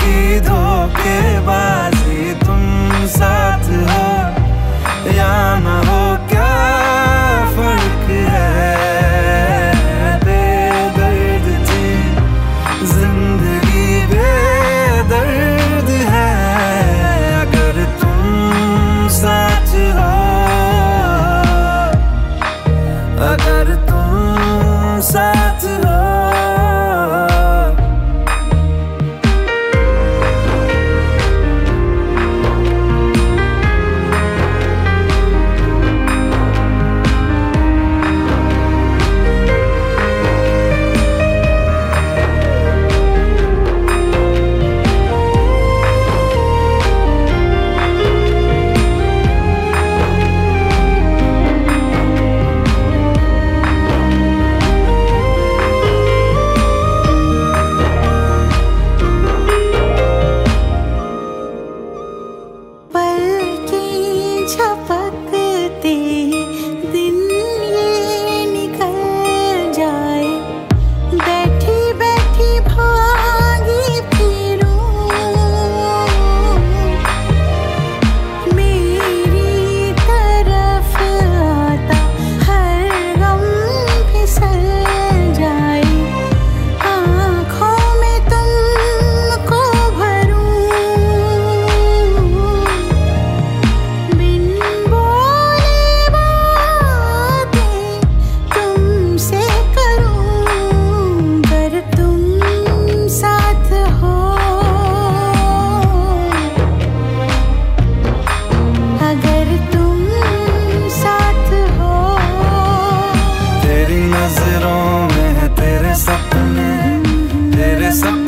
की धोखेबाजी तुम साथ हो। That's